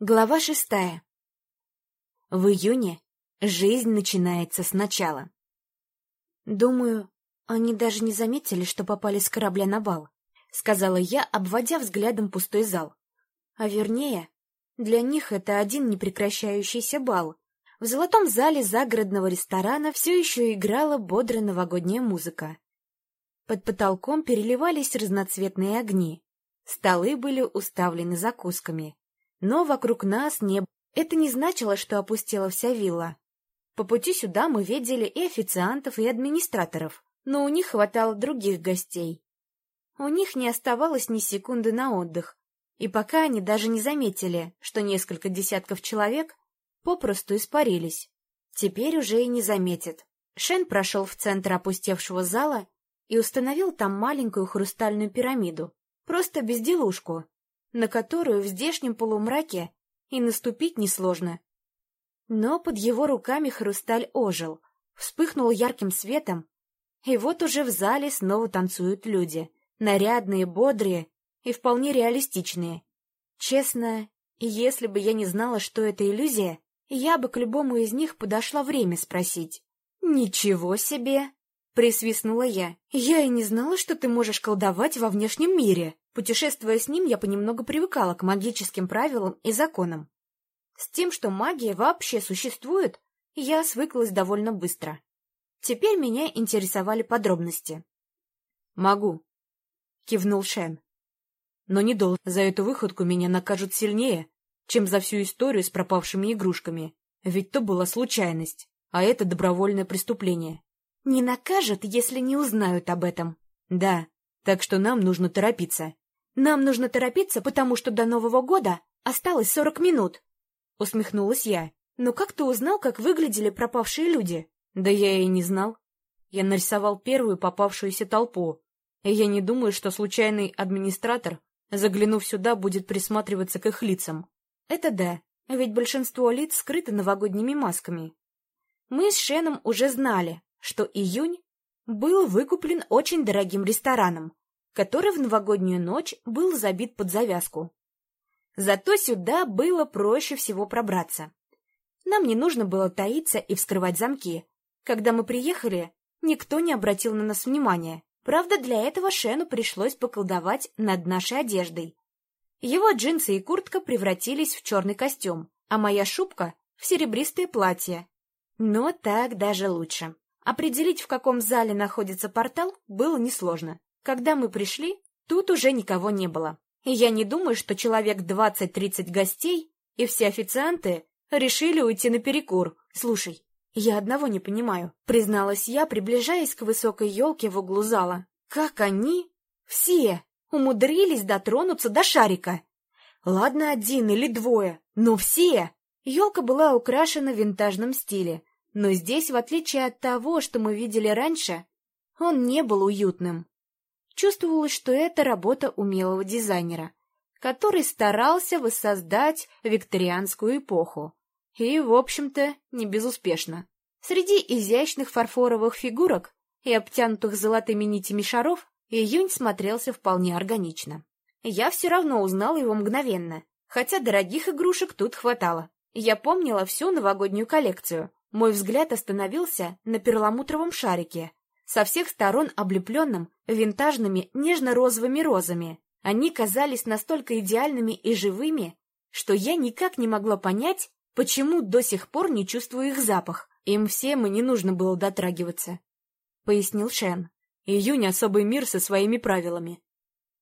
Глава шестая. В июне жизнь начинается сначала. Думаю, они даже не заметили, что попали с корабля на бал, сказала я, обводя взглядом пустой зал. А вернее, для них это один непрекращающийся бал. В золотом зале загородного ресторана все еще играла бодрая новогодняя музыка. Под потолком переливались разноцветные огни. Столы были уставлены закусками но вокруг нас не Это не значило, что опустела вся вилла. По пути сюда мы видели и официантов, и администраторов, но у них хватало других гостей. У них не оставалось ни секунды на отдых, и пока они даже не заметили, что несколько десятков человек попросту испарились. Теперь уже и не заметят. Шен прошел в центр опустевшего зала и установил там маленькую хрустальную пирамиду, просто безделушку, на которую в здешнем полумраке и наступить несложно. Но под его руками хрусталь ожил, вспыхнул ярким светом, и вот уже в зале снова танцуют люди, нарядные, бодрые и вполне реалистичные. Честно, если бы я не знала, что это иллюзия, я бы к любому из них подошла время спросить. «Ничего себе!» — присвистнула я. «Я и не знала, что ты можешь колдовать во внешнем мире!» Путешествуя с ним, я понемногу привыкала к магическим правилам и законам. С тем, что магия вообще существует, я свыклась довольно быстро. Теперь меня интересовали подробности. «Могу», — кивнул Шен. «Но не должен. За эту выходку меня накажут сильнее, чем за всю историю с пропавшими игрушками. Ведь то была случайность, а это добровольное преступление». «Не накажут, если не узнают об этом». «Да, так что нам нужно торопиться. «Нам нужно торопиться, потому что до Нового года осталось сорок минут», — усмехнулась я. «Но как ты узнал, как выглядели пропавшие люди?» «Да я и не знал. Я нарисовал первую попавшуюся толпу, и я не думаю, что случайный администратор, заглянув сюда, будет присматриваться к их лицам». «Это да, ведь большинство лиц скрыты новогодними масками. Мы с Шеном уже знали, что июнь был выкуплен очень дорогим рестораном, который в новогоднюю ночь был забит под завязку. Зато сюда было проще всего пробраться. Нам не нужно было таиться и вскрывать замки. Когда мы приехали, никто не обратил на нас внимания. Правда, для этого Шену пришлось поколдовать над нашей одеждой. Его джинсы и куртка превратились в черный костюм, а моя шубка — в серебристое платье. Но так даже лучше. Определить, в каком зале находится портал, было несложно. Когда мы пришли, тут уже никого не было. И я не думаю, что человек 20-30 гостей и все официанты решили уйти на перекур. Слушай, я одного не понимаю, призналась я, приближаясь к высокой елке в углу зала. Как они, все, умудрились дотронуться до шарика? Ладно, один или двое, но все! Елка была украшена в винтажном стиле, но здесь, в отличие от того, что мы видели раньше, он не был уютным. Чувствовалось, что это работа умелого дизайнера, который старался воссоздать викторианскую эпоху. И, в общем-то, не безуспешно. Среди изящных фарфоровых фигурок и обтянутых золотыми нитями шаров июнь смотрелся вполне органично. Я все равно узнала его мгновенно, хотя дорогих игрушек тут хватало. Я помнила всю новогоднюю коллекцию. Мой взгляд остановился на перламутровом шарике, со всех сторон облепленным винтажными нежно-розовыми розами. Они казались настолько идеальными и живыми, что я никак не могла понять, почему до сих пор не чувствую их запах. Им всем и не нужно было дотрагиваться, — пояснил Шен. Июнь — особый мир со своими правилами.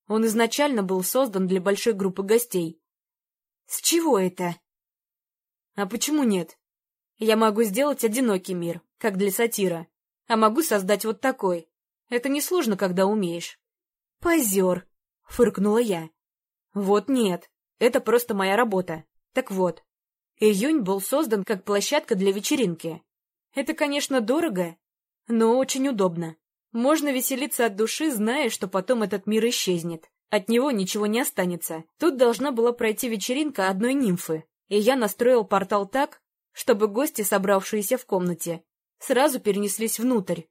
Он изначально был создан для большой группы гостей. С чего это? А почему нет? Я могу сделать одинокий мир, как для сатира. А могу создать вот такой. Это несложно, когда умеешь. Позер, фыркнула я. Вот нет, это просто моя работа. Так вот, июнь был создан как площадка для вечеринки. Это, конечно, дорого, но очень удобно. Можно веселиться от души, зная, что потом этот мир исчезнет. От него ничего не останется. Тут должна была пройти вечеринка одной нимфы, и я настроил портал так, чтобы гости, собравшиеся в комнате, сразу перенеслись внутрь,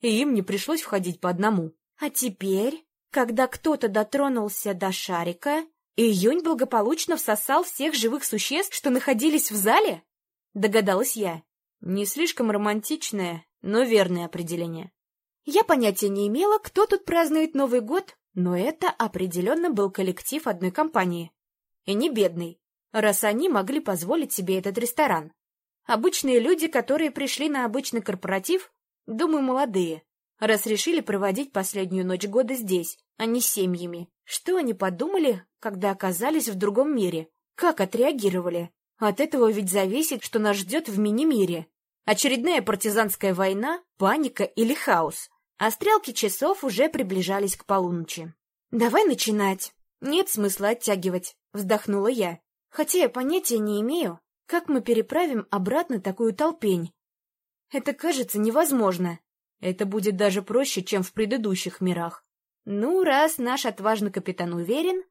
и им не пришлось входить по одному. А теперь, когда кто-то дотронулся до шарика, Июнь благополучно всосал всех живых существ, что находились в зале? Догадалась я. Не слишком романтичное, но верное определение. Я понятия не имела, кто тут празднует Новый год, но это определенно был коллектив одной компании. И не бедный, раз они могли позволить себе этот ресторан. Обычные люди, которые пришли на обычный корпоратив, думаю, молодые, раз решили проводить последнюю ночь года здесь, а не с семьями. Что они подумали, когда оказались в другом мире? Как отреагировали? От этого ведь зависит, что нас ждет в мини-мире. Очередная партизанская война, паника или хаос. А стрелки часов уже приближались к полуночи. «Давай начинать. Нет смысла оттягивать», — вздохнула я. «Хотя я понятия не имею, как мы переправим обратно такую толпень? Это кажется невозможно. Это будет даже проще, чем в предыдущих мирах. Ну, раз наш отважный капитан уверен,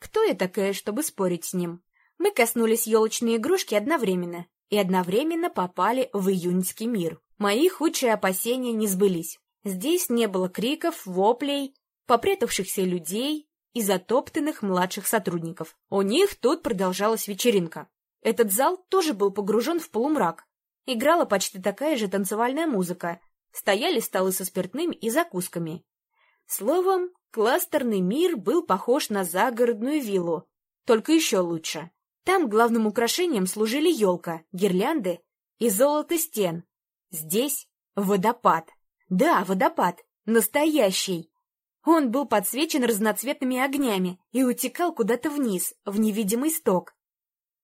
кто я такая, чтобы спорить с ним? Мы коснулись елочной игрушки одновременно и одновременно попали в июньский мир. Мои худшие опасения не сбылись. Здесь не было криков, воплей, попрятавшихся людей и затоптанных младших сотрудников. У них тут продолжалась вечеринка. Этот зал тоже был погружен в полумрак. Играла почти такая же танцевальная музыка. Стояли столы со спиртным и закусками. Словом, кластерный мир был похож на загородную виллу, только еще лучше. Там главным украшением служили елка, гирлянды и золото стен. Здесь водопад. Да, водопад. Настоящий. Он был подсвечен разноцветными огнями и утекал куда-то вниз, в невидимый сток.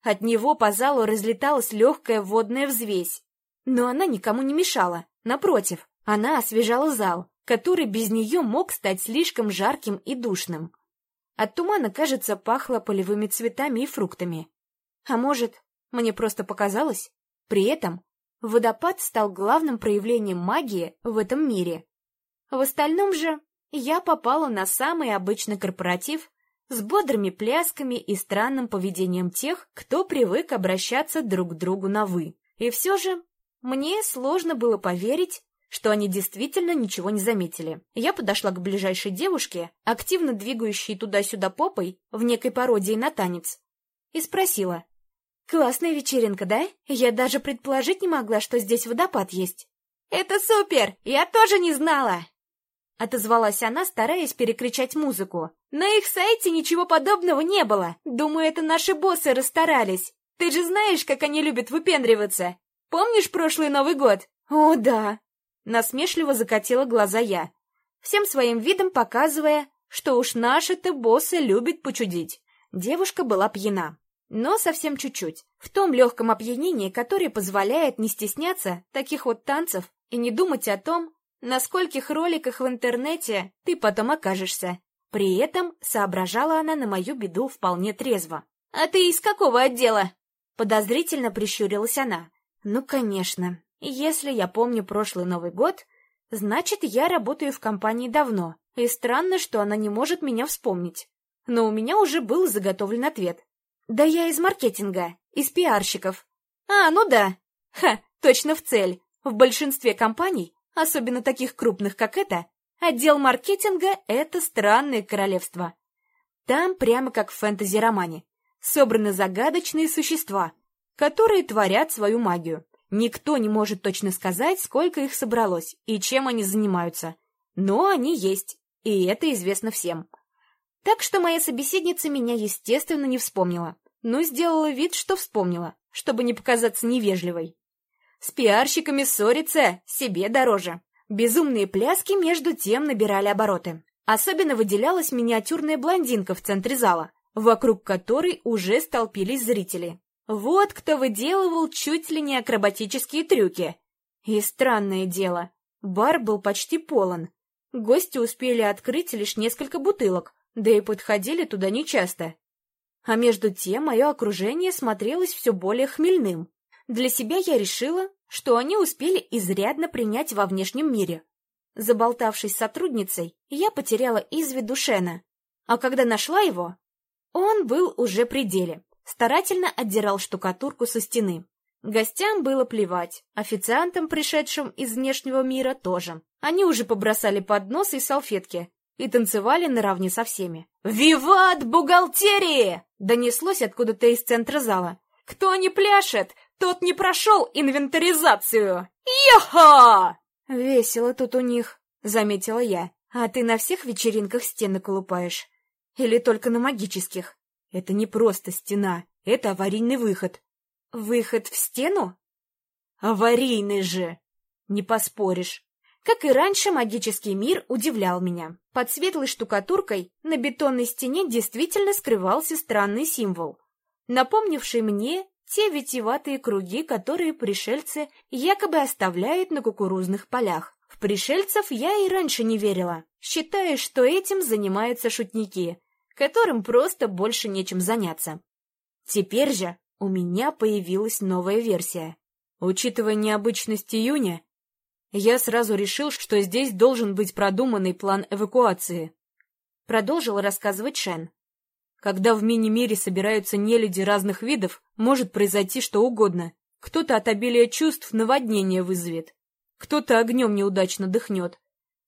От него по залу разлеталась легкая водная взвесь. Но она никому не мешала. Напротив, она освежала зал, который без нее мог стать слишком жарким и душным. От тумана, кажется, пахло полевыми цветами и фруктами. А может, мне просто показалось? При этом водопад стал главным проявлением магии в этом мире. В остальном же я попала на самый обычный корпоратив с бодрыми плясками и странным поведением тех, кто привык обращаться друг к другу на «вы». И все же мне сложно было поверить, что они действительно ничего не заметили. Я подошла к ближайшей девушке, активно двигающей туда-сюда попой в некой пародии на танец, и спросила. «Классная вечеринка, да? Я даже предположить не могла, что здесь водопад есть». «Это супер! Я тоже не знала!» — отозвалась она, стараясь перекричать музыку. «На их сайте ничего подобного не было. Думаю, это наши боссы расстарались. Ты же знаешь, как они любят выпендриваться. Помнишь прошлый Новый год?» «О, да!» Насмешливо закатила глаза я, всем своим видом показывая, что уж наши-то боссы любят почудить. Девушка была пьяна, но совсем чуть-чуть, в том легком опьянении, которое позволяет не стесняться таких вот танцев и не думать о том, на скольких роликах в интернете ты потом окажешься. При этом соображала она на мою беду вполне трезво. «А ты из какого отдела?» Подозрительно прищурилась она. «Ну, конечно. Если я помню прошлый Новый год, значит, я работаю в компании давно, и странно, что она не может меня вспомнить. Но у меня уже был заготовлен ответ. Да я из маркетинга, из пиарщиков. А, ну да. Ха, точно в цель. В большинстве компаний особенно таких крупных, как это, отдел маркетинга — это странное королевство. Там, прямо как в фэнтези-романе, собраны загадочные существа, которые творят свою магию. Никто не может точно сказать, сколько их собралось и чем они занимаются. Но они есть, и это известно всем. Так что моя собеседница меня, естественно, не вспомнила, но сделала вид, что вспомнила, чтобы не показаться невежливой. С пиарщиками ссориться себе дороже. Безумные пляски между тем набирали обороты. Особенно выделялась миниатюрная блондинка в центре зала, вокруг которой уже столпились зрители. Вот кто выделывал чуть ли не акробатические трюки. И странное дело, бар был почти полон. Гости успели открыть лишь несколько бутылок, да и подходили туда нечасто. А между тем мое окружение смотрелось все более хмельным. Для себя я решила, что они успели изрядно принять во внешнем мире. Заболтавшись с сотрудницей, я потеряла из виду Шена, а когда нашла его, он был уже при деле, старательно отдирал штукатурку со стены. Гостям было плевать, официантам, пришедшим из внешнего мира, тоже. Они уже побросали подносы и салфетки, и танцевали наравне со всеми. «Виват бухгалтерии!» — донеслось откуда-то из центра зала. «Кто не пляшет, тот не прошел инвентаризацию! Йоха!» «Весело тут у них», — заметила я. «А ты на всех вечеринках стены колупаешь? Или только на магических?» «Это не просто стена, это аварийный выход». «Выход в стену?» «Аварийный же!» «Не поспоришь». Как и раньше, магический мир удивлял меня. Под светлой штукатуркой на бетонной стене действительно скрывался странный символ, напомнивший мне те витиеватые круги, которые пришельцы якобы оставляют на кукурузных полях. В пришельцев я и раньше не верила, считая, что этим занимаются шутники, которым просто больше нечем заняться. Теперь же у меня появилась новая версия. Учитывая необычность июня, я сразу решил, что здесь должен быть продуманный план эвакуации. Продолжил рассказывать Шен. Когда в мини-мире собираются нелюди разных видов, может произойти что угодно. Кто-то от обилия чувств наводнение вызовет, кто-то огнем неудачно дыхнет.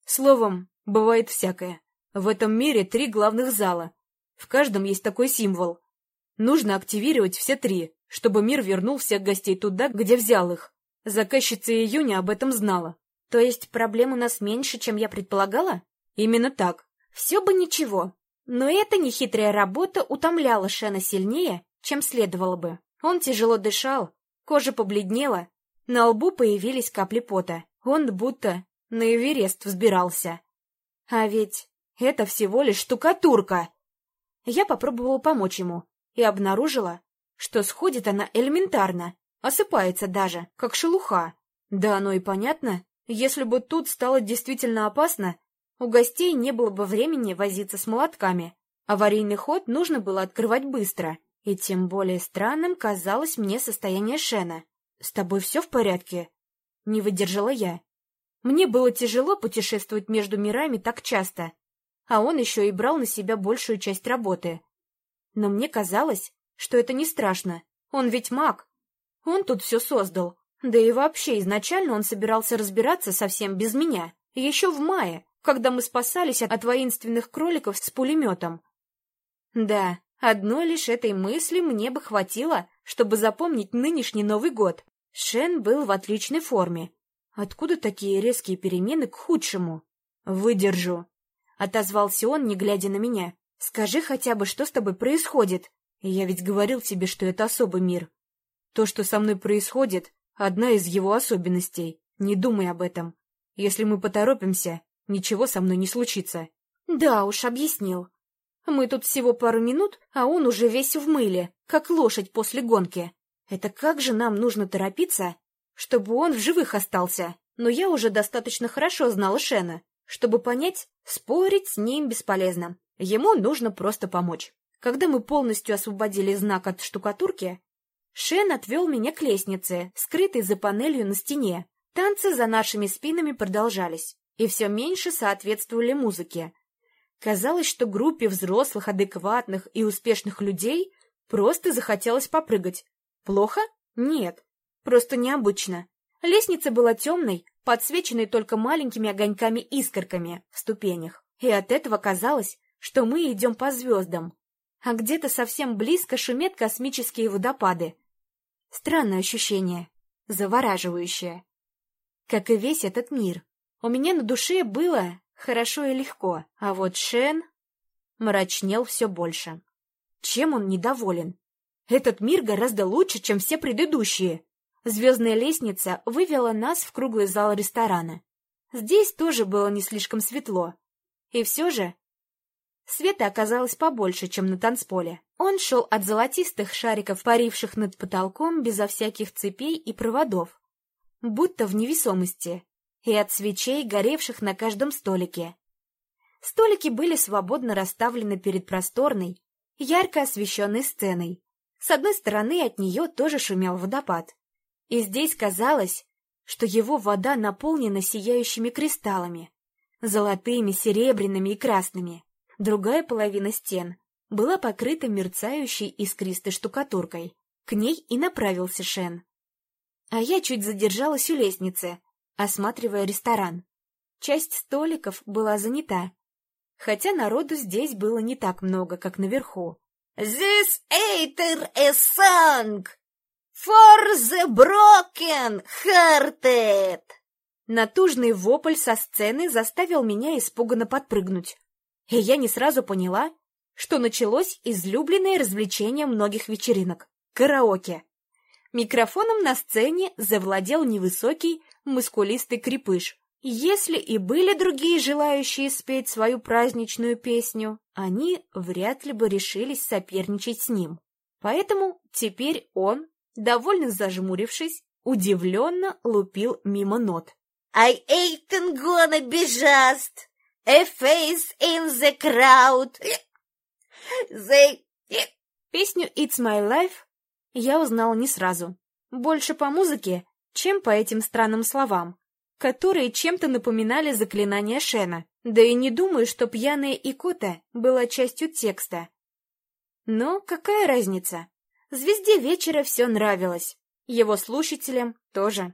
Словом, бывает всякое. В этом мире три главных зала. В каждом есть такой символ. Нужно активировать все три, чтобы мир вернул всех гостей туда, где взял их. Заказчица июня об этом знала. То есть проблем у нас меньше, чем я предполагала? Именно так. Все бы ничего. Но эта нехитрая работа утомляла Шена сильнее, чем следовало бы. Он тяжело дышал, кожа побледнела, на лбу появились капли пота. Он будто на Эверест взбирался. А ведь это всего лишь штукатурка. Я попробовала помочь ему и обнаружила, что сходит она элементарно, Осыпается даже, как шелуха. Да оно и понятно. Если бы тут стало действительно опасно, у гостей не было бы времени возиться с молотками. Аварийный ход нужно было открывать быстро. И тем более странным казалось мне состояние Шена. «С тобой все в порядке?» Не выдержала я. Мне было тяжело путешествовать между мирами так часто, а он еще и брал на себя большую часть работы. Но мне казалось, что это не страшно. Он ведь маг, он тут все создал. Да и вообще, изначально он собирался разбираться совсем без меня. Еще в мае, когда мы спасались от воинственных кроликов с пулеметом. Да, одной лишь этой мысли мне бы хватило, чтобы запомнить нынешний Новый год. Шен был в отличной форме. Откуда такие резкие перемены к худшему? «Выдержу», — отозвался он, не глядя на меня. «Скажи хотя бы, что с тобой происходит? Я ведь говорил тебе, что это особый мир. То, что со мной происходит, одна из его особенностей. Не думай об этом. Если мы поторопимся, ничего со мной не случится. Да уж, объяснил. Мы тут всего пару минут, а он уже весь в мыле, как лошадь после гонки. Это как же нам нужно торопиться, чтобы он в живых остался? Но я уже достаточно хорошо знала Шена, чтобы понять, спорить с ним бесполезно. Ему нужно просто помочь. Когда мы полностью освободили знак от штукатурки, Шен отвел меня к лестнице, скрытой за панелью на стене. Танцы за нашими спинами продолжались, и все меньше соответствовали музыке. Казалось, что группе взрослых, адекватных и успешных людей просто захотелось попрыгать. Плохо? Нет. Просто необычно. Лестница была темной, подсвеченной только маленькими огоньками-искорками в ступенях. И от этого казалось, что мы идем по звездам. А где-то совсем близко шумят космические водопады, Странное ощущение, завораживающее. Как и весь этот мир. У меня на душе было хорошо и легко, а вот Шен мрачнел все больше. Чем он недоволен? Этот мир гораздо лучше, чем все предыдущие. Звездная лестница вывела нас в круглый зал ресторана. Здесь тоже было не слишком светло. И все же Света оказалось побольше, чем на танцполе. Он шел от золотистых шариков, паривших над потолком безо всяких цепей и проводов, будто в невесомости, и от свечей, горевших на каждом столике. Столики были свободно расставлены перед просторной, ярко освещенной сценой. С одной стороны от нее тоже шумел водопад. И здесь казалось, что его вода наполнена сияющими кристаллами, золотыми, серебряными и красными. Другая половина стен была покрыта мерцающей искристой штукатуркой. К ней и направился Шен. А я чуть задержалась у лестницы, осматривая ресторан. Часть столиков была занята. хотя народу здесь было не так много, как наверху. «This either a song for the broken hearted!» Натужный вопль со сцены заставил меня испуганно подпрыгнуть. И я не сразу поняла, что началось излюбленное развлечение многих вечеринок — караоке. Микрофоном на сцене завладел невысокий, мускулистый крепыш. Если и были другие желающие спеть свою праздничную песню, они вряд ли бы решились соперничать с ним. Поэтому теперь он, довольно зажмурившись, удивленно лупил мимо нот. «I ain't gonna be just a face in the crowd. They...» Песню «It's my life» я узнал не сразу. Больше по музыке, чем по этим странным словам которые чем-то напоминали заклинание Шена. Да и не думаю, что пьяная икота была частью текста. Но какая разница? Звезде вечера все нравилось. Его слушателям тоже.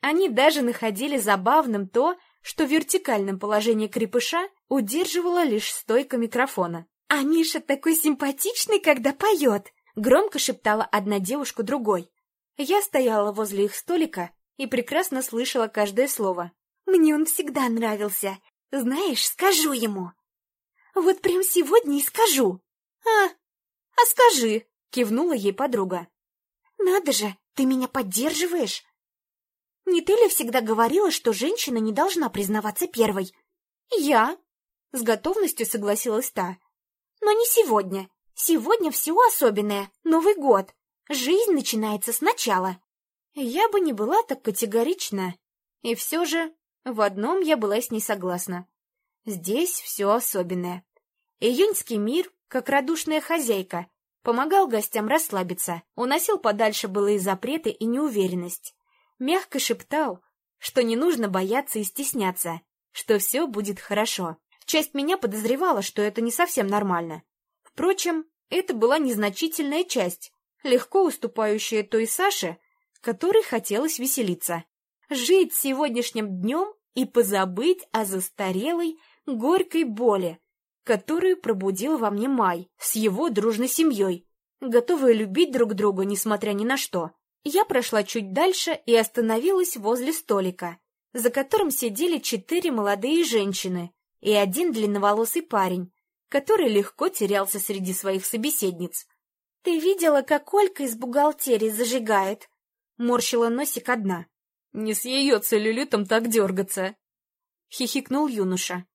Они даже находили забавным то, что вертикальном положении крепыша удерживала лишь стойка микрофона. «А Миша такой симпатичный, когда поет!» — громко шептала одна девушка другой. Я стояла возле их столика и прекрасно слышала каждое слово. «Мне он всегда нравился. Знаешь, скажу ему». «Вот прям сегодня и скажу». «А, а скажи», — кивнула ей подруга. «Надо же, ты меня поддерживаешь?» «Не ты ли всегда говорила, что женщина не должна признаваться первой?» «Я», — с готовностью согласилась та. «Но не сегодня. Сегодня все особенное. Новый год. Жизнь начинается сначала. Я бы не была так категорична. И все же в одном я была с ней согласна. Здесь все особенное. Июньский мир, как радушная хозяйка, помогал гостям расслабиться, уносил подальше былые запреты и неуверенность. Мягко шептал, что не нужно бояться и стесняться, что все будет хорошо. Часть меня подозревала, что это не совсем нормально. Впрочем, это была незначительная часть, легко уступающая той Саше, которой хотелось веселиться, жить сегодняшним днем и позабыть о застарелой, горькой боли, которую пробудил во мне Май с его дружной семьей, готовые любить друг друга, несмотря ни на что. Я прошла чуть дальше и остановилась возле столика, за которым сидели четыре молодые женщины и один длинноволосый парень, который легко терялся среди своих собеседниц. «Ты видела, как Олька из бухгалтерии зажигает?» Морщила носик одна. «Не с ее целлюлитом так дергаться!» Хихикнул юноша.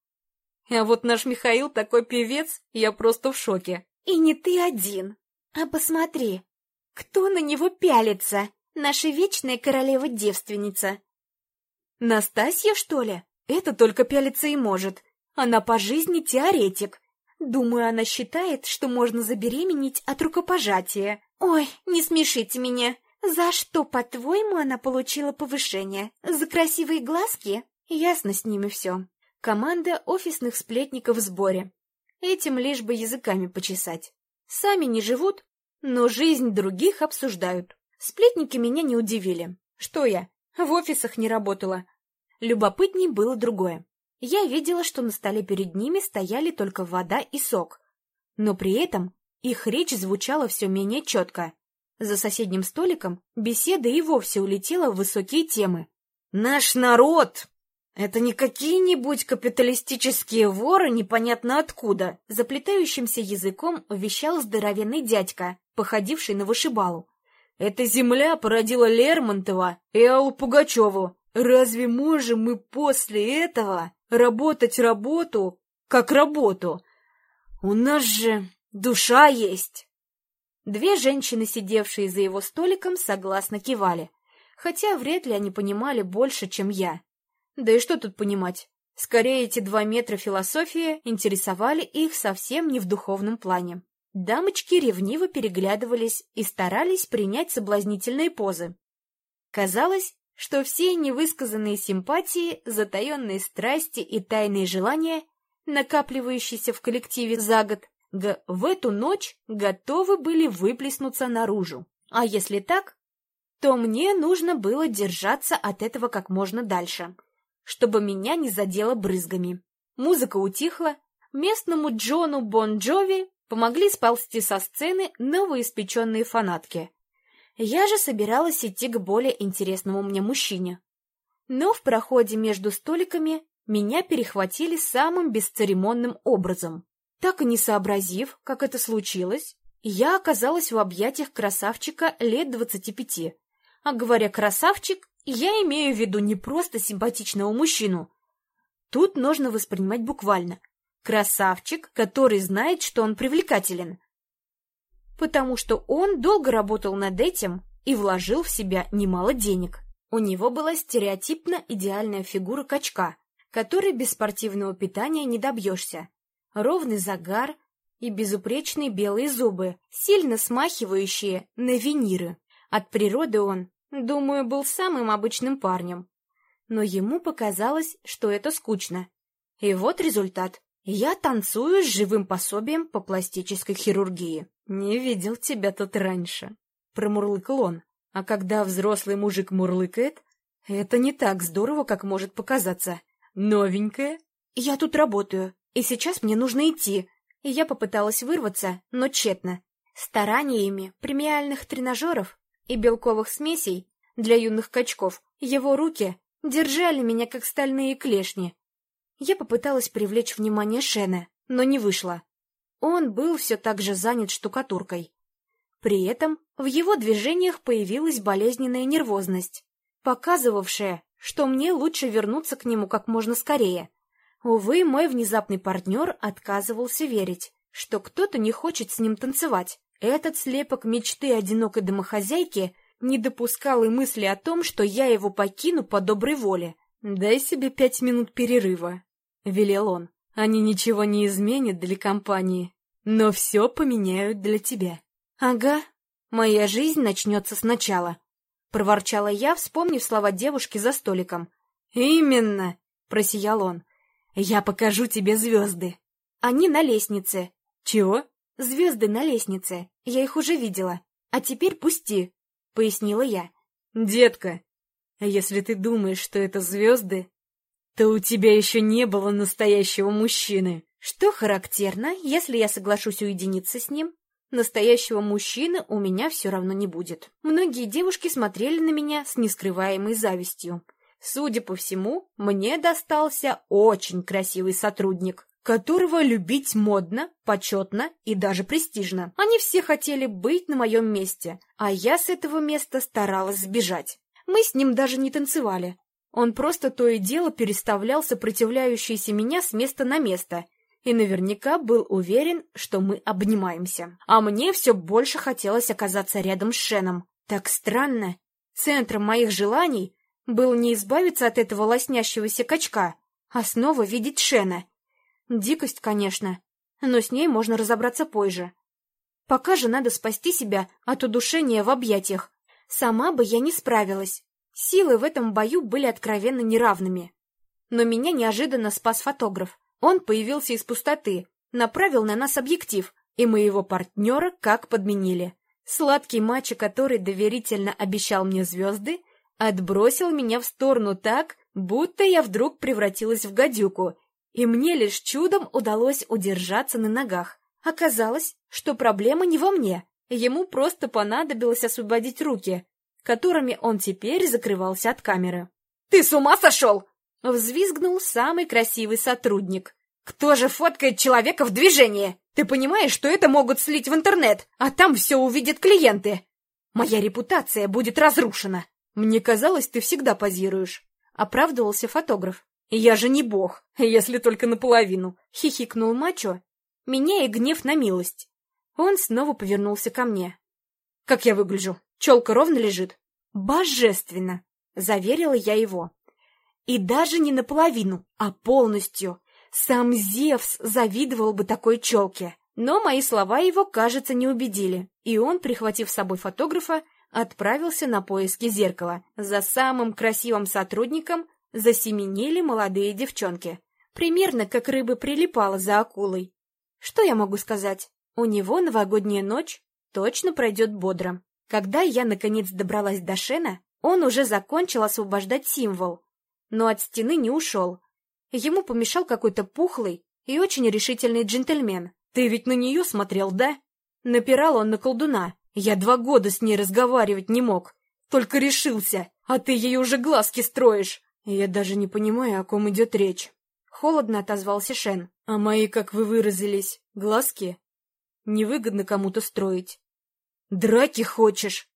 «А вот наш Михаил такой певец, я просто в шоке!» «И не ты один! А посмотри, кто на него пялится? Наша вечная королева-девственница!» «Настасья, что ли? Это только пялиться и может. Она по жизни теоретик. Думаю, она считает, что можно забеременеть от рукопожатия. Ой, не смешите меня. «За что, по-твоему, она получила повышение? За красивые глазки?» Ясно с ними все. Команда офисных сплетников в сборе. Этим лишь бы языками почесать. Сами не живут, но жизнь других обсуждают. Сплетники меня не удивили. Что я, в офисах не работала. Любопытней было другое. Я видела, что на столе перед ними стояли только вода и сок. Но при этом их речь звучала все менее четко. За соседним столиком беседа и вовсе улетела в высокие темы. «Наш народ! Это не какие-нибудь капиталистические воры непонятно откуда!» Заплетающимся языком вещал здоровенный дядька, походивший на вышибалу. «Эта земля породила Лермонтова и Аллу Пугачеву. Разве можем мы после этого работать работу, как работу? У нас же душа есть!» Две женщины, сидевшие за его столиком, согласно кивали, хотя вряд ли они понимали больше, чем я. Да и что тут понимать? Скорее, эти два метра философии интересовали их совсем не в духовном плане. Дамочки ревниво переглядывались и старались принять соблазнительные позы. Казалось, что все невысказанные симпатии, затаенные страсти и тайные желания, накапливающиеся в коллективе за год, в эту ночь готовы были выплеснуться наружу. А если так, то мне нужно было держаться от этого как можно дальше, чтобы меня не задело брызгами. Музыка утихла, местному Джону Бон Джови помогли сползти со сцены новоиспеченные фанатки. Я же собиралась идти к более интересному мне мужчине. Но в проходе между столиками меня перехватили самым бесцеремонным образом. Так и не сообразив, как это случилось, я оказалась в объятиях красавчика лет двадцати пяти. А говоря «красавчик», я имею в виду не просто симпатичного мужчину. Тут нужно воспринимать буквально. Красавчик, который знает, что он привлекателен. Потому что он долго работал над этим и вложил в себя немало денег. У него была стереотипно идеальная фигура качка, которой без спортивного питания не добьешься. Ровный загар и безупречные белые зубы, сильно смахивающие на виниры. От природы он, думаю, был самым обычным парнем. Но ему показалось, что это скучно. И вот результат. Я танцую с живым пособием по пластической хирургии. Не видел тебя тут раньше. Промурлыкал он. А когда взрослый мужик мурлыкает, это не так здорово, как может показаться. Новенькая? Я тут работаю, и сейчас мне нужно идти. И я попыталась вырваться, но тщетно. Стараниями премиальных тренажеров и белковых смесей для юных качков его руки держали меня как стальные клешни. Я попыталась привлечь внимание Шена, но не вышло. Он был все так же занят штукатуркой. При этом в его движениях появилась болезненная нервозность, показывавшая, что мне лучше вернуться к нему как можно скорее. Увы, мой внезапный партнер отказывался верить, что кто-то не хочет с ним танцевать. Этот слепок мечты одинокой домохозяйки не допускал и мысли о том, что я его покину по доброй воле. «Дай себе пять минут перерыва», велел он. Они ничего не изменят для компании, но все поменяют для тебя. Ага, моя жизнь начнется сначала, проворчала я, вспомнив слова девушки за столиком. Именно, просиял он. Я покажу тебе звезды. Они на лестнице. Чего? Звезды на лестнице. Я их уже видела. А теперь пусти, пояснила я. Детка, если ты думаешь, что это звезды, то у тебя еще не было настоящего мужчины. Что характерно, если я соглашусь уединиться с ним, настоящего мужчины у меня все равно не будет. Многие девушки смотрели на меня с нескрываемой завистью. Судя по всему, мне достался очень красивый сотрудник, которого любить модно, почетно и даже престижно. Они все хотели быть на моем месте, а я с этого места старалась сбежать. Мы с ним даже не танцевали, он просто то и дело переставлял сопротивляющиеся меня с места на место и наверняка был уверен, что мы обнимаемся. А мне все больше хотелось оказаться рядом с Шеном. Так странно. Центром моих желаний был не избавиться от этого лоснящегося качка, а снова видеть Шена. Дикость, конечно, но с ней можно разобраться позже. Пока же надо спасти себя от удушения в объятиях. Сама бы я не справилась. Силы в этом бою были откровенно неравными. Но меня неожиданно спас фотограф. Он появился из пустоты, направил на нас объектив, и моего партнера как подменили. Сладкий мачо, который доверительно обещал мне звезды, отбросил меня в сторону так, будто я вдруг превратилась в гадюку, и мне лишь чудом удалось удержаться на ногах. Оказалось, что проблема не во мне, ему просто понадобилось освободить руки, которыми он теперь закрывался от камеры. «Ты с ума сошел?» — взвизгнул самый красивый сотрудник. «Кто же фоткает человека в движении? Ты понимаешь, что это могут слить в интернет, а там все увидят клиенты? Моя репутация будет разрушена. Мне казалось, ты всегда позируешь», — оправдывался фотограф. «Я же не бог, если только наполовину», — хихикнул мачо, меняя гнев на милость. Он снова повернулся ко мне. «Как я выгляжу?» Челка ровно лежит. Божественно, заверила я его. И даже не наполовину, а полностью. Сам Зевс завидовал бы такой челке. Но мои слова его, кажется, не убедили, и он, прихватив с собой фотографа, отправился на поиски зеркала. За самым красивым сотрудником засеменили молодые девчонки. Примерно как рыба прилипала за акулой. Что я могу сказать? У него новогодняя ночь точно пройдет бодро. Когда я, наконец, добралась до Шена, он уже закончил освобождать символ, но от стены не ушел. Ему помешал какой-то пухлый, и очень решительный джентльмен. Ты ведь на нее смотрел, да? Напирал он на колдуна. Я два года с ней разговаривать не мог. Только решился, а ты ей уже глазки строишь. Я даже не понимаю, о ком идет речь. Холодно отозвался Шен. А мои, как вы выразились, глазки? Невыгодно кому-то строить. Драки хочешь?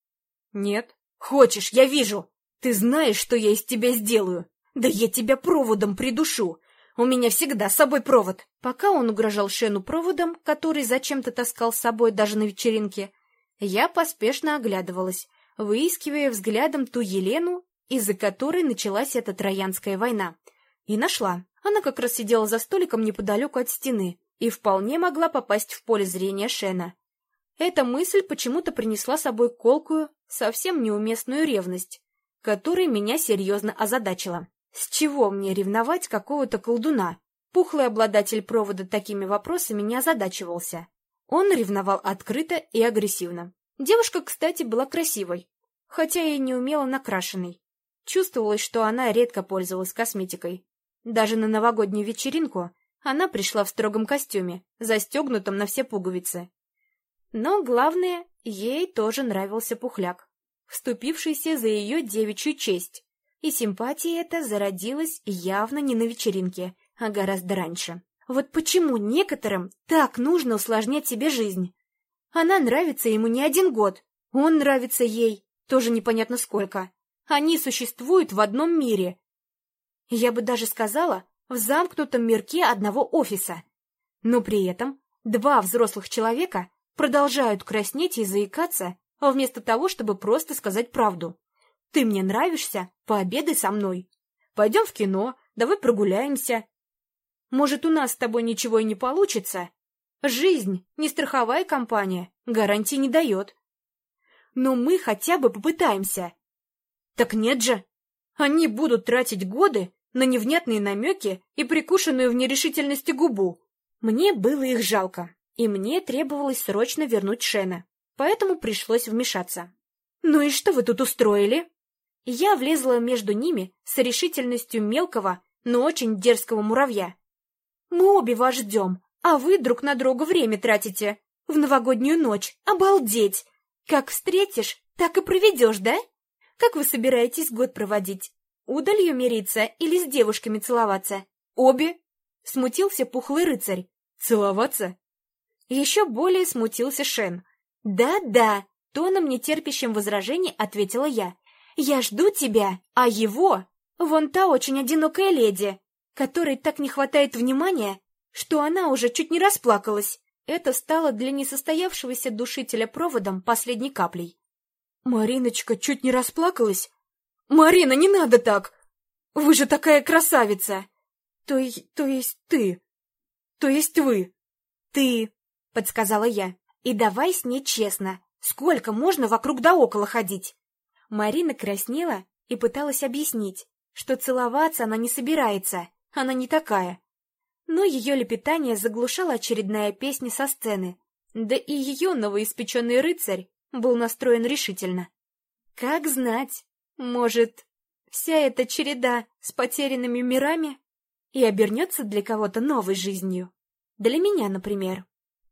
Нет. Хочешь, я вижу. Ты знаешь, что я из тебя сделаю. Да я тебя проводом придушу. У меня всегда с собой провод. Пока он угрожал Шену проводом, который зачем-то таскал с собой даже на вечеринке, я поспешно оглядывалась, выискивая взглядом ту Елену, из-за которой началась эта Троянская война. И нашла. Она как раз сидела за столиком неподалеку от стены и вполне могла попасть в поле зрения Шена. Эта мысль почему-то принесла с собой колкую, совсем неуместную ревность, которая меня серьезно озадачила. С чего мне ревновать какого-то колдуна? Пухлый обладатель провода такими вопросами не озадачивался. Он ревновал открыто и агрессивно. Девушка, кстати, была красивой, хотя и не умело накрашенной. Чувствовалось, что она редко пользовалась косметикой. Даже на новогоднюю вечеринку она пришла в строгом костюме, застегнутом на все пуговицы. Но главное, ей тоже нравился пухляк, вступившийся за ее девичью честь. И симпатия эта зародилась явно не на вечеринке, а гораздо раньше. Вот почему некоторым так нужно усложнять себе жизнь? Она нравится ему не один год, он нравится ей, тоже непонятно сколько. Они существуют в одном мире. Я бы даже сказала, в замкнутом мирке одного офиса. Но при этом два взрослых человека продолжают краснеть и заикаться, вместо того, чтобы просто сказать правду. Ты мне нравишься, пообедай со мной. Пойдем в кино, давай прогуляемся. Может, у нас с тобой ничего и не получится? Жизнь не страховая компания, гарантии не дает. Но мы хотя бы попытаемся. Так нет же. Они будут тратить годы на невнятные намеки и прикушенную в нерешительности губу. Мне было их жалко, и мне требовалось срочно вернуть Шена, поэтому пришлось вмешаться. «Ну и что вы тут устроили?» Я влезла между ними с решительностью мелкого, но очень дерзкого муравья. «Мы обе вас ждем, а вы друг на друга время тратите. В новогоднюю ночь. Обалдеть! Как встретишь, так и проведешь, да? Как вы собираетесь год проводить? Удалью мириться или с девушками целоваться? Обе?» Смутился пухлый рыцарь. «Целоваться?» Еще более смутился Шен. «Да-да», тоном нетерпящим возражений ответила я. Я жду тебя, а его... Вон та очень одинокая леди, которой так не хватает внимания, что она уже чуть не расплакалась. Это стало для несостоявшегося душителя проводом последней каплей. Мариночка чуть не расплакалась? Марина, не надо так! Вы же такая красавица! То, то есть ты. То есть вы. Ты, подсказала я. И давай с ней честно. Сколько можно вокруг да около ходить? Марина краснела и пыталась объяснить, что целоваться она не собирается, она не такая. Но ее лепетание заглушала очередная песня со сцены, да и ее новоиспеченный рыцарь был настроен решительно. Как знать, может, вся эта череда с потерянными мирами и обернется для кого-то новой жизнью. Для меня, например.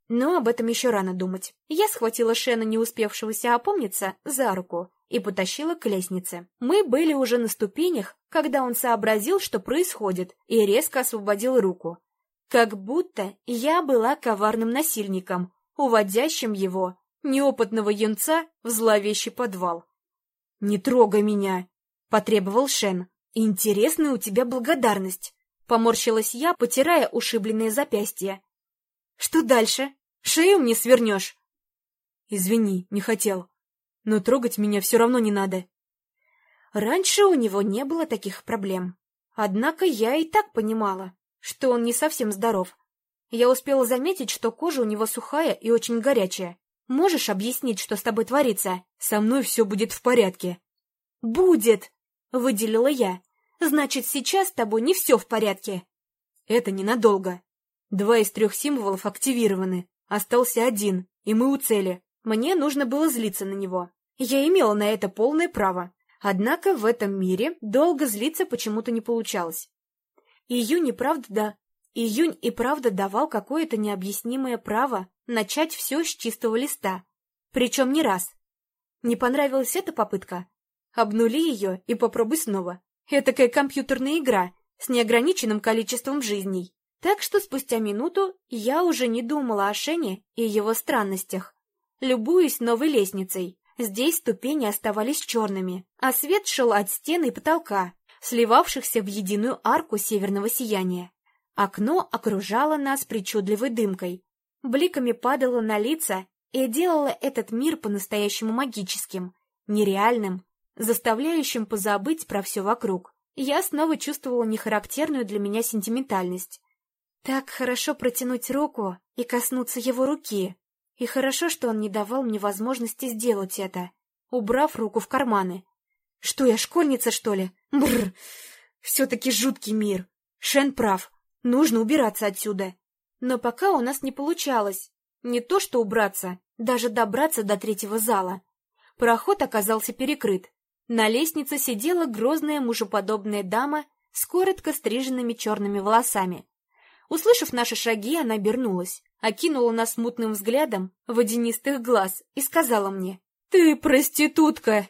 Но об этом еще рано думать. Я схватила Шена, не успевшегося опомниться, за руку и потащила к лестнице. Мы были уже на ступенях, когда он сообразил, что происходит, и резко освободил руку. Как будто я была коварным насильником, уводящим его, неопытного юнца, в зловещий подвал. «Не трогай меня!» — потребовал Шен. «Интересная у тебя благодарность!» — поморщилась я, потирая ушибленное запястье. «Что дальше? Шею мне свернешь?» «Извини, не хотел», но трогать меня все равно не надо. Раньше у него не было таких проблем. Однако я и так понимала, что он не совсем здоров. Я успела заметить, что кожа у него сухая и очень горячая. Можешь объяснить, что с тобой творится? Со мной все будет в порядке. Будет, выделила я. Значит, сейчас с тобой не все в порядке. Это ненадолго. Два из трех символов активированы. Остался один, и мы у цели. Мне нужно было злиться на него. Я имела на это полное право. Однако в этом мире долго злиться почему-то не получалось. Июнь, правда, да, Июнь и правда давал какое-то необъяснимое право начать все с чистого листа. Причем не раз. Не понравилась эта попытка? Обнули ее и попробуй снова. Этакая компьютерная игра с неограниченным количеством жизней. Так что спустя минуту я уже не думала о Шене и его странностях. Любуюсь новой лестницей. Здесь ступени оставались черными, а свет шел от стены и потолка, сливавшихся в единую арку северного сияния. Окно окружало нас причудливой дымкой, бликами падало на лица и делало этот мир по-настоящему магическим, нереальным, заставляющим позабыть про все вокруг. Я снова чувствовала нехарактерную для меня сентиментальность. Так хорошо протянуть руку и коснуться его руки. И хорошо, что он не давал мне возможности сделать это, убрав руку в карманы. Что я, школьница, что ли? Бррр! Все-таки жуткий мир. Шен прав. Нужно убираться отсюда. Но пока у нас не получалось. Не то что убраться, даже добраться до третьего зала. Проход оказался перекрыт. На лестнице сидела грозная мужеподобная дама с коротко стриженными черными волосами. Услышав наши шаги, она обернулась, окинула нас мутным взглядом водянистых глаз и сказала мне «Ты проститутка!»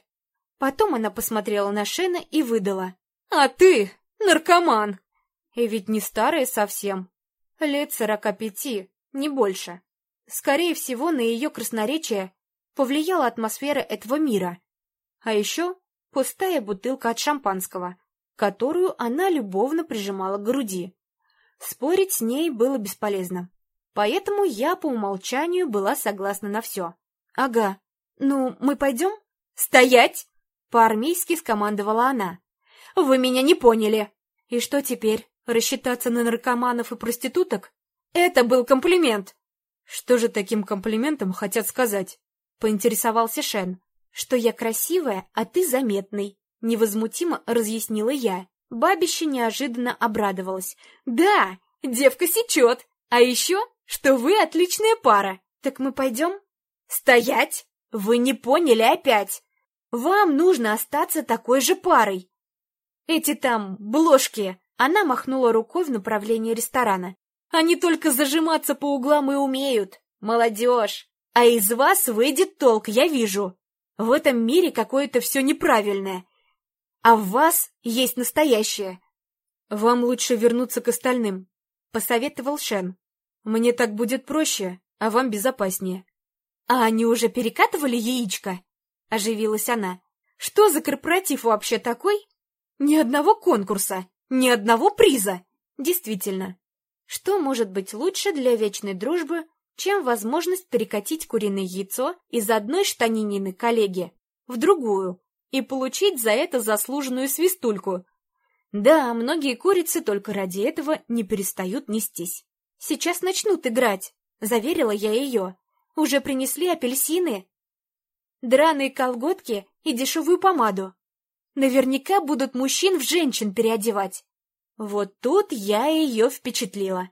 Потом она посмотрела на Шена и выдала «А ты наркоман!» И ведь не старая совсем, лет сорока пяти, не больше. Скорее всего, на ее красноречие повлияла атмосфера этого мира. А еще пустая бутылка от шампанского, которую она любовно прижимала к груди. Спорить с ней было бесполезно. Поэтому я по умолчанию была согласна на все. «Ага. Ну, мы пойдем?» «Стоять!» — по-армейски скомандовала она. «Вы меня не поняли!» «И что теперь? Рассчитаться на наркоманов и проституток?» «Это был комплимент!» «Что же таким комплиментом хотят сказать?» — поинтересовался Шен. «Что я красивая, а ты заметный», — невозмутимо разъяснила я. Бабище неожиданно обрадовалась. «Да, девка сечет! А еще, что вы отличная пара! Так мы пойдем?» «Стоять! Вы не поняли опять! Вам нужно остаться такой же парой!» «Эти там бложки!» Она махнула рукой в направлении ресторана. «Они только зажиматься по углам и умеют! Молодежь! А из вас выйдет толк, я вижу! В этом мире какое-то все неправильное, а в вас есть настоящее. Вам лучше вернуться к остальным, — посоветовал Шен. Мне так будет проще, а вам безопаснее. А они уже перекатывали яичко? — оживилась она. Что за корпоратив вообще такой? Ни одного конкурса, ни одного приза. Действительно, что может быть лучше для вечной дружбы, чем возможность перекатить куриное яйцо из одной штанинины коллеги в другую, и получить за это заслуженную свистульку. Да, многие курицы только ради этого не перестают нестись. «Сейчас начнут играть», — заверила я ее. «Уже принесли апельсины, драные колготки и дешевую помаду. Наверняка будут мужчин в женщин переодевать». Вот тут я ее впечатлила.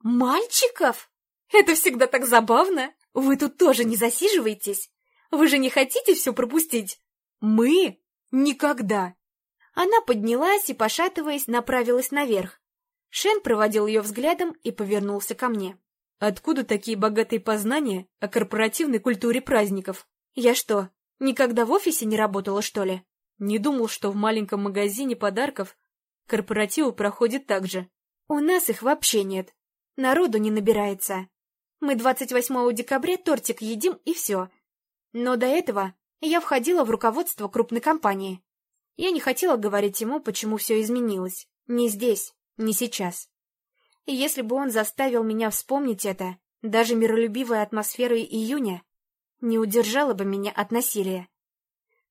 «Мальчиков? Это всегда так забавно! Вы тут тоже не засиживаетесь? Вы же не хотите все пропустить?» Мы? Никогда. Она поднялась и, пошатываясь, направилась наверх. Шен проводил ее взглядом и повернулся ко мне. Откуда такие богатые познания о корпоративной культуре праздников? Я что, никогда в офисе не работала, что ли? Не думал, что в маленьком магазине подарков корпоративы проходят так же. У нас их вообще нет. Народу не набирается. Мы 28 декабря тортик едим и все. Но до этого я входила в руководство крупной компании. Я не хотела говорить ему, почему все изменилось. Не здесь, не сейчас. И если бы он заставил меня вспомнить это, даже миролюбивая атмосфера июня не удержала бы меня от насилия.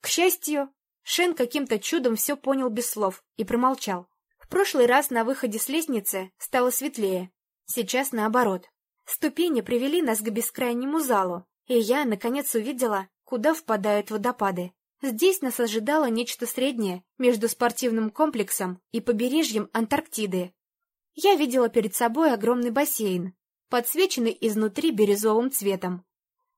К счастью, Шен каким-то чудом все понял без слов и промолчал. В прошлый раз на выходе с лестницы стало светлее, сейчас наоборот. Ступени привели нас к бескрайнему залу, и я, наконец, увидела, куда впадают водопады. Здесь нас ожидало нечто среднее между спортивным комплексом и побережьем Антарктиды. Я видела перед собой огромный бассейн, подсвеченный изнутри бирюзовым цветом.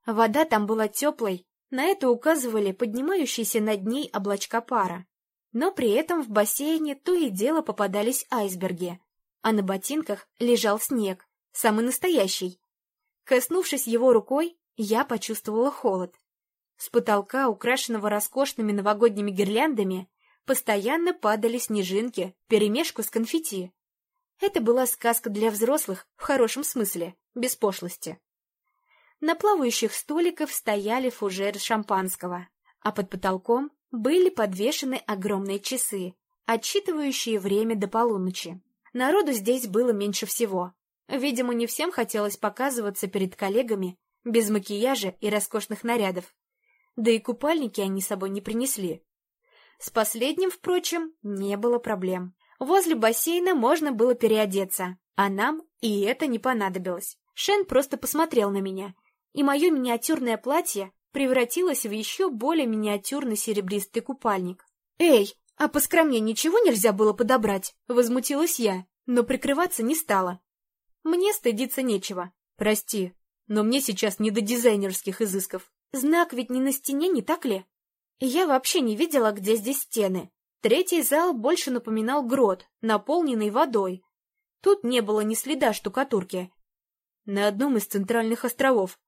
Вода там была теплой, на это указывали поднимающиеся над ней облачка пара. Но при этом в бассейне то и дело попадались айсберги, а на ботинках лежал снег, самый настоящий. Коснувшись его рукой, я почувствовала холод. С потолка, украшенного роскошными новогодними гирляндами, постоянно падали снежинки, перемешку с конфетти. Это была сказка для взрослых в хорошем смысле, без пошлости. На плавающих столиках стояли фужеры шампанского, а под потолком были подвешены огромные часы, отсчитывающие время до полуночи. Народу здесь было меньше всего. Видимо, не всем хотелось показываться перед коллегами без макияжа и роскошных нарядов. Да и купальники они с собой не принесли. С последним, впрочем, не было проблем. Возле бассейна можно было переодеться, а нам и это не понадобилось. Шен просто посмотрел на меня, и мое миниатюрное платье превратилось в еще более миниатюрный серебристый купальник. «Эй, а по скромне ничего нельзя было подобрать?» — возмутилась я, но прикрываться не стала. Мне стыдиться нечего. Прости, но мне сейчас не до дизайнерских изысков. Знак ведь не на стене, не так ли? Я вообще не видела, где здесь стены. Третий зал больше напоминал грот, наполненный водой. Тут не было ни следа штукатурки. На одном из центральных островов,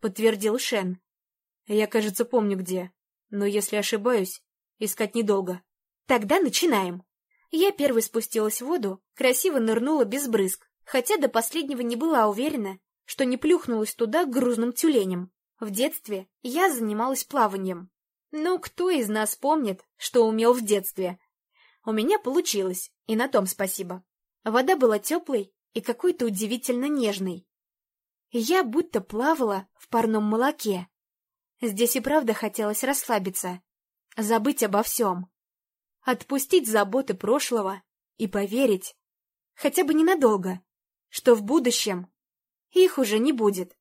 подтвердил Шен. Я, кажется, помню где, но если ошибаюсь, искать недолго. Тогда начинаем. Я первой спустилась в воду, красиво нырнула без брызг, хотя до последнего не была уверена, что не плюхнулась туда грузным тюленем. В детстве я занималась плаванием, ну, кто из нас помнит, что умел в детстве? У меня получилось, и на том спасибо. Вода была теплой и какой-то удивительно нежной. Я будто плавала в парном молоке. Здесь и правда хотелось расслабиться, забыть обо всем, отпустить заботы прошлого и поверить, хотя бы ненадолго, что в будущем их уже не будет.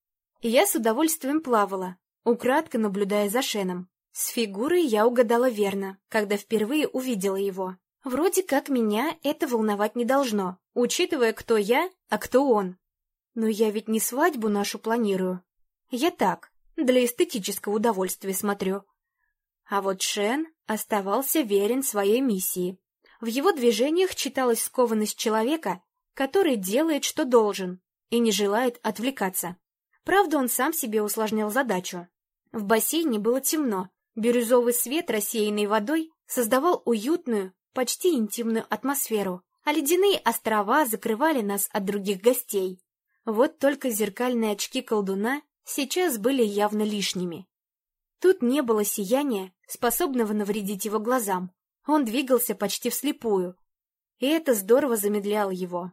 И я с удовольствием плавала, украдко наблюдая за Шеном. С фигурой я угадала верно, когда впервые увидела его. Вроде как меня это волновать не должно, учитывая, кто я, а кто он. Но я ведь не свадьбу нашу планирую. Я так, для эстетического удовольствия смотрю. А вот Шен оставался верен своей миссии. В его движениях читалась скованность человека, который делает, что должен, и не желает отвлекаться. Правда, он сам себе усложнял задачу. В бассейне было темно, Бирюзовый свет, рассеянный водой, создавал уютную, почти интимную атмосферу, а ледяные острова закрывали нас от других гостей. Вот только зеркальные очки колдуна сейчас были явно лишними. Тут не было сияния, способного навредить его глазам. Он двигался почти вслепую, и это здорово замедляло его.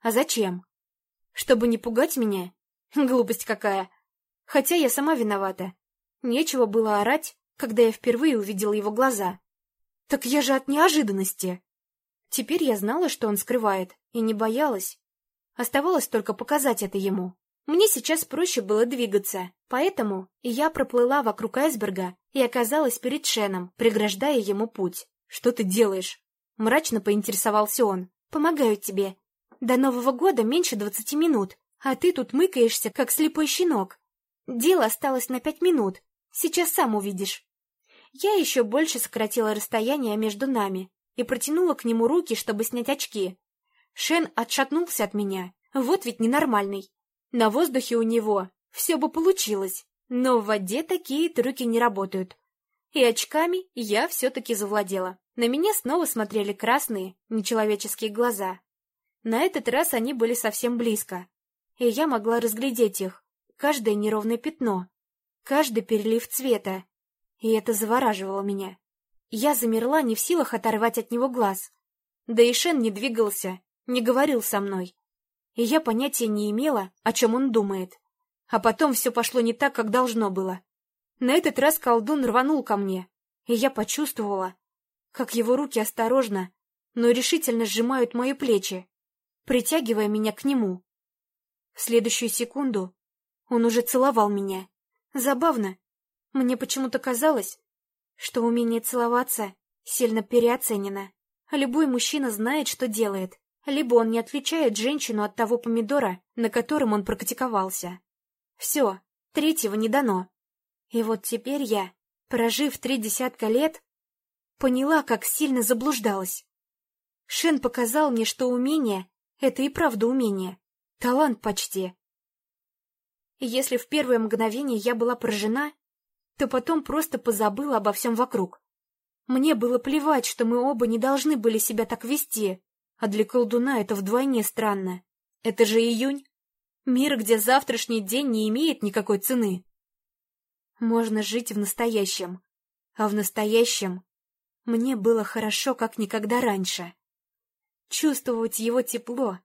А зачем? Чтобы не пугать меня? Глупость какая! Хотя я сама виновата. Нечего было орать когда я впервые увидела его глаза. Так я же от неожиданности. Теперь я знала, что он скрывает, и не боялась. Оставалось только показать это ему. Мне сейчас проще было двигаться, поэтому я проплыла вокруг айсберга и оказалась перед Шеном, преграждая ему путь. «Что ты делаешь?» Мрачно поинтересовался он. «Помогаю тебе. До Нового года меньше двадцати минут, а ты тут мыкаешься, как слепой щенок. Дело осталось на пять минут. Сейчас сам увидишь». Я еще больше сократила расстояние между нами и протянула к нему руки, чтобы снять очки. Шен отшатнулся от меня. Вот ведь ненормальный. На воздухе у него все бы получилось, но в воде такие трюки не работают. И очками я все-таки завладела. На меня снова смотрели красные, нечеловеческие глаза. На этот раз они были совсем близко, и я могла разглядеть их, каждое неровное пятно, каждый перелив цвета, и это завораживало меня. Я замерла, не в силах оторвать от него глаз. Да и Шен не двигался, не говорил со мной. И я понятия не имела, о чем он думает. А потом все пошло не так, как должно было. На этот раз колдун рванул ко мне, и я почувствовала, как его руки осторожно, но решительно сжимают мои плечи, притягивая меня к нему. В следующую секунду он уже целовал меня. Забавно, мне почему-то казалось, что умение целоваться сильно переоценено. Любой мужчина знает, что делает. Либо он не отличает женщину от того помидора, на котором он практиковался. Все, третьего не дано. И вот теперь я, прожив три десятка лет, поняла, как сильно заблуждалась. Шен показал мне, что умение Это и правда умение. Талант почти. Если в первое мгновение я была поражена, то потом просто позабыла обо всем вокруг. Мне было плевать, что мы оба не должны были себя так вести, а для колдуна это вдвойне странно. Это же июнь. Мир, где завтрашний день не имеет никакой цены. Можно жить в настоящем. А в настоящем мне было хорошо, как никогда раньше. Чувствовать его тепло,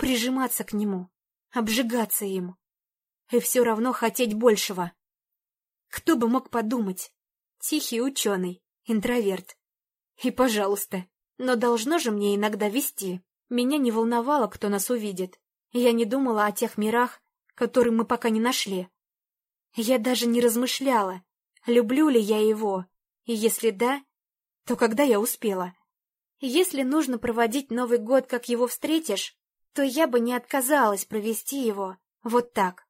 прижиматься к нему, обжигаться им. И все равно хотеть большего. Кто бы мог подумать? Тихий ученый, интроверт. И, пожалуйста, но должно же мне иногда вести. Меня не волновало, кто нас увидит. Я не думала о тех мирах, которые мы пока не нашли. Я даже не размышляла, люблю ли я его, и если да, то когда я успела. Если нужно проводить Новый год, как его встретишь, то я бы не отказалась провести его вот так.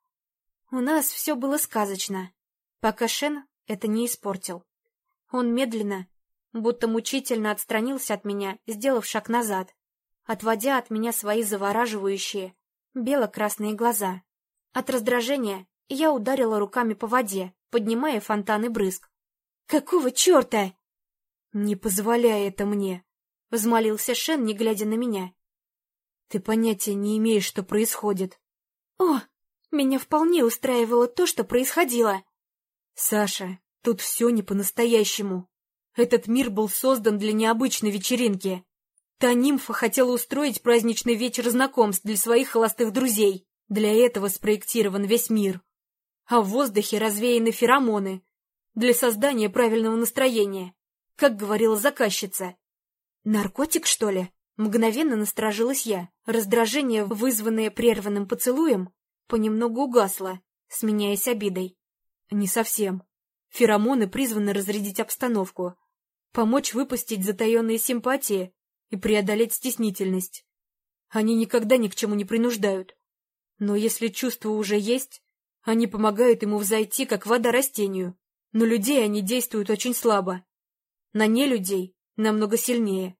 У нас все было сказочно, пока Шен это не испортил. Он медленно, будто мучительно отстранился от меня, сделав шаг назад, отводя от меня свои завораживающие бело-красные глаза. От раздражения я ударила руками по воде, поднимая фонтан и брызг. «Какого черта?» «Не позволяй это мне!» — взмолился Шен, не глядя на меня. «Ты понятия не имеешь, что происходит». «О, меня вполне устраивало то, что происходило!» «Саша, Тут все не по-настоящему. Этот мир был создан для необычной вечеринки. Та нимфа хотела устроить праздничный вечер знакомств для своих холостых друзей. Для этого спроектирован весь мир. А в воздухе развеяны феромоны. Для создания правильного настроения. Как говорила заказчица. «Наркотик, что ли?» Мгновенно насторожилась я. Раздражение, вызванное прерванным поцелуем, понемногу угасло, сменяясь обидой. «Не совсем. Феромоны призваны разрядить обстановку, помочь выпустить затаенные симпатии и преодолеть стеснительность. Они никогда ни к чему не принуждают. Но если чувство уже есть, они помогают ему взойти, как вода растению. Но людей они действуют очень слабо. На нелюдей намного сильнее.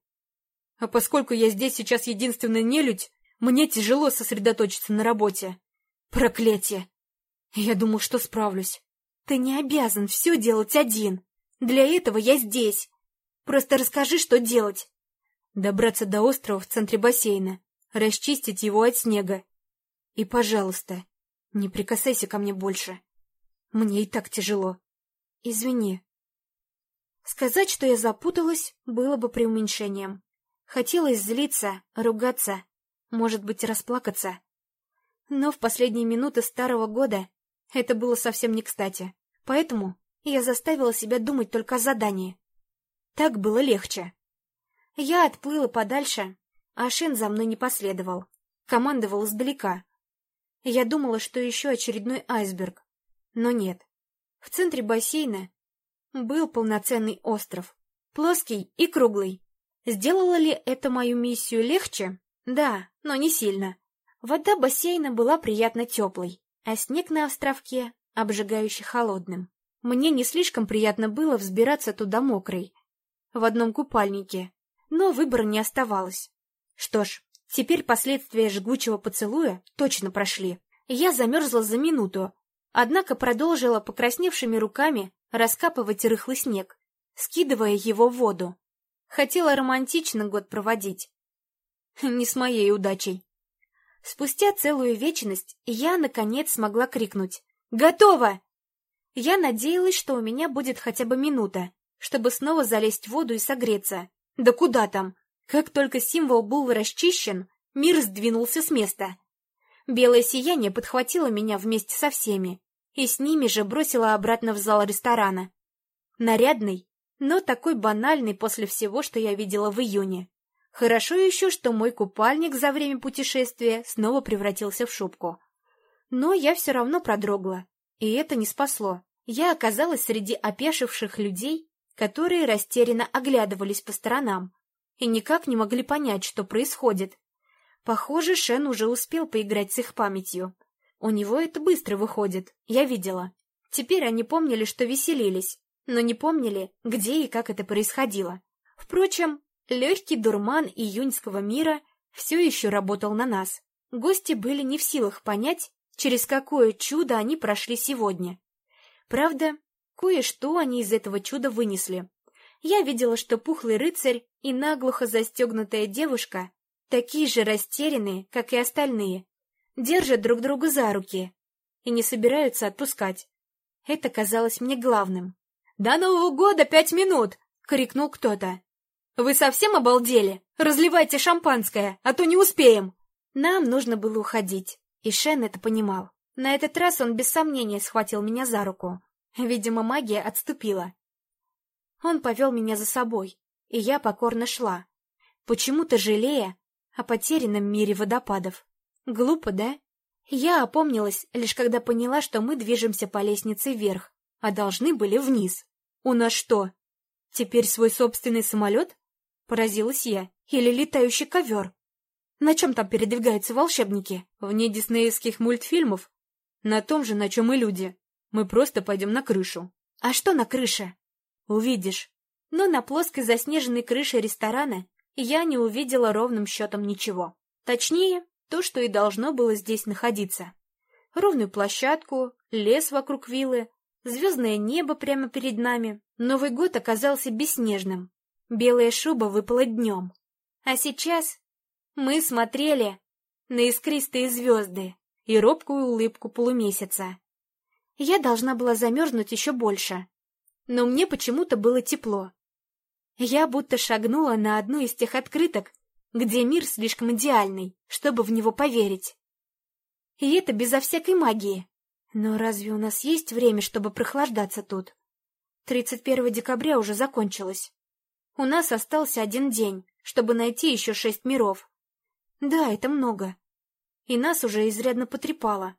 А поскольку я здесь сейчас единственная нелюдь, мне тяжело сосредоточиться на работе. Проклятие! Я думал, что справлюсь. Ты не обязан все делать один. Для этого я здесь. Просто расскажи, что делать. Добраться до острова в центре бассейна, расчистить его от снега. И, пожалуйста, не прикасайся ко мне больше. Мне и так тяжело. Извини. Сказать, что я запуталась, было бы преуменьшением. Хотелось злиться, ругаться, может быть, расплакаться. Но в последние минуты старого года это было совсем не кстати. Поэтому я заставила себя думать только о задании. Так было легче. Я отплыла подальше, а Шин за мной не последовал. Командовал издалека. Я думала, что еще очередной айсберг. Но нет. В центре бассейна был полноценный остров. Плоский и круглый. Сделало ли это мою миссию легче? Да, но не сильно. Вода бассейна была приятно теплой а снег на островке обжигающе холодным. Мне не слишком приятно было взбираться туда мокрой, в одном купальнике, но выбора не оставалось. Что ж, теперь последствия жгучего поцелуя точно прошли. Я замерзла за минуту, однако продолжила покрасневшими руками раскапывать рыхлый снег, скидывая его в воду. Хотела романтично год проводить. Не с моей удачей. Спустя целую вечность я, наконец, смогла крикнуть «Готово!». Я надеялась, что у меня будет хотя бы минута, чтобы снова залезть в воду и согреться. Да куда там? Как только символ был расчищен, мир сдвинулся с места. Белое сияние подхватило меня вместе со всеми и с ними же бросило обратно в зал ресторана. Нарядный, но такой банальный после всего, что я видела в июне. Хорошо еще, что мой купальник за время путешествия снова превратился в шубку. Но я все равно продрогла, и это не спасло. Я оказалась среди опешивших людей, которые растерянно оглядывались по сторонам и никак не могли понять, что происходит. Похоже, Шен уже успел поиграть с их памятью. У него это быстро выходит, я видела. Теперь они помнили, что веселились, но не помнили, где и как это происходило. Впрочем, Легкий дурман июньского мира все еще работал на нас. Гости были не в силах понять, через какое чудо они прошли сегодня. Правда, кое-что они из этого чуда вынесли. Я видела, что пухлый рыцарь и наглухо застегнутая девушка такие же растерянные, как и остальные, держат друг друга за руки и не собираются отпускать. Это казалось мне главным. «До Нового года пять минут!» — крикнул кто-то. «Вы совсем обалдели? Разливайте шампанское, а то не успеем!» Нам нужно было уходить, и Шен это понимал. На этот раз он без сомнения схватил меня за руку. Видимо, магия отступила. Он повел меня за собой, и я покорно шла, почему-то жалея о потерянном мире водопадов. Глупо, да? Я опомнилась, лишь когда поняла, что мы движемся по лестнице вверх, а должны были вниз. У нас что, теперь свой собственный самолет? Поразилась я. Или летающий ковер? На чем там передвигаются волшебники? Вне диснеевских мультфильмов? На том же, на чем и люди. Мы просто пойдем на крышу. А что на крыше? Увидишь. Но на плоской заснеженной крыше ресторана я не увидела ровным счетом ничего. Точнее, то, что и должно было здесь находиться. Ровную площадку, лес вокруг виллы, звездное небо прямо перед нами. Новый год оказался бесснежным. Белая шуба выпала днем. А сейчас мы смотрели на искристые звезды и робкую улыбку полумесяца. Я должна была замерзнуть еще больше, но мне почему-то было тепло. Я будто шагнула на одну из тех открыток, где мир слишком идеальный, чтобы в него поверить. И это безо всякой магии. Но разве у нас есть время, чтобы прохлаждаться тут? 31 декабря уже закончилось. У нас остался один день, чтобы найти еще шесть миров. Да, это много. И нас уже изрядно потрепало.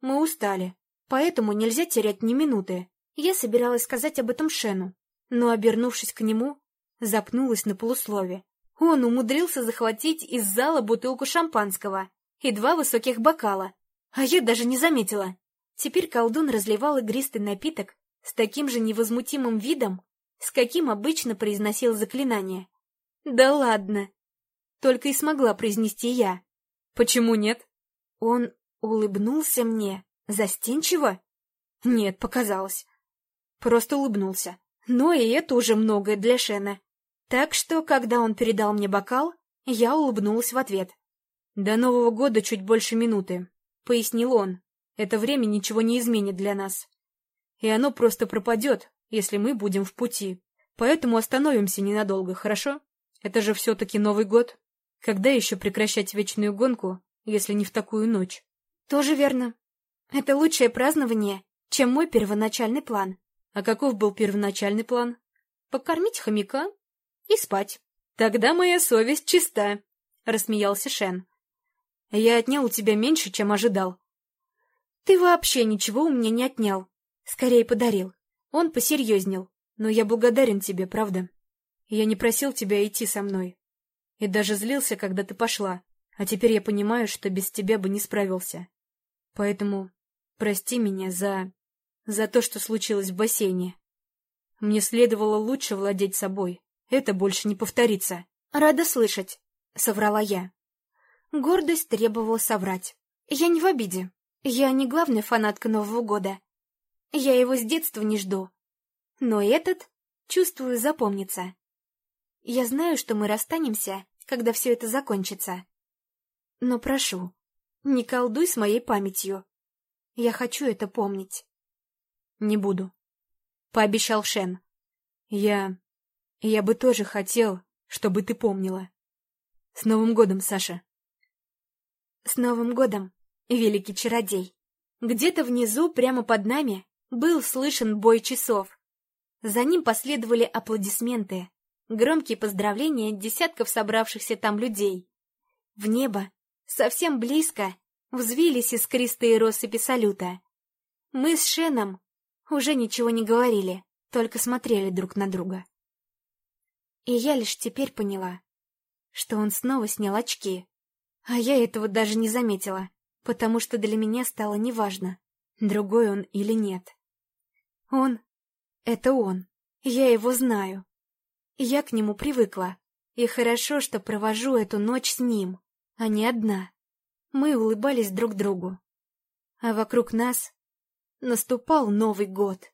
Мы устали, поэтому нельзя терять ни минуты. Я собиралась сказать об этом Шену, но, обернувшись к нему, запнулась на полуслове. Он умудрился захватить из зала бутылку шампанского и два высоких бокала, а я даже не заметила. Теперь колдун разливал игристый напиток с таким же невозмутимым видом, с каким обычно произносил заклинание. «Да ладно!» Только и смогла произнести я. «Почему нет?» Он улыбнулся мне застенчиво? Нет, показалось. Просто улыбнулся. Но и это уже многое для Шена. Так что, когда он передал мне бокал, я улыбнулась в ответ. «До Нового года чуть больше минуты», — пояснил он. «Это время ничего не изменит для нас. И оно просто пропадет, если мы будем в пути. Поэтому остановимся ненадолго, хорошо? Это же все-таки Новый год. Когда еще прекращать вечную гонку, если не в такую ночь?» «Тоже верно. Это лучшее празднование, чем мой первоначальный план». «А каков был первоначальный план?» «Покормить хомяка и спать. Тогда моя совесть чиста, — рассмеялся Шен. Я отнял у тебя меньше, чем ожидал. Ты вообще ничего у меня не отнял. Скорее подарил. Он посерьезнел. Но я благодарен тебе, правда? Я не просил тебя идти со мной. И даже злился, когда ты пошла. А теперь я понимаю, что без тебя бы не справился. Поэтому прости меня за... за то, что случилось в бассейне. Мне следовало лучше владеть собой. Это больше не повторится. Рада слышать, — соврала я. Гордость требовала соврать. Я не в обиде. Я не главная фанатка Нового года. Я его с детства не жду. Но этот, чувствую, запомнится. Я знаю, что мы расстанемся, когда все это закончится. Но прошу, не колдуй с моей памятью. Я хочу это помнить. Не буду, — пообещал Шен. Я я бы тоже хотел, чтобы ты помнила. С Новым годом, Саша! С Новым годом, великий чародей! Где-то внизу, прямо под нами, был слышен бой часов. За ним последовали аплодисменты, громкие поздравления десятков собравшихся там людей. В небо, совсем близко, взвились искристые россыпи салюта. Мы с Шеном уже ничего не говорили, только смотрели друг на друга. И я лишь теперь поняла, что он снова снял очки. А я этого даже не заметила, потому что для меня стало неважно, другой он или нет. Он — это он, я его знаю. Я к нему привыкла, и хорошо, что провожу эту ночь с ним. а не одна. Мы улыбались друг другу. А вокруг нас наступал Новый год.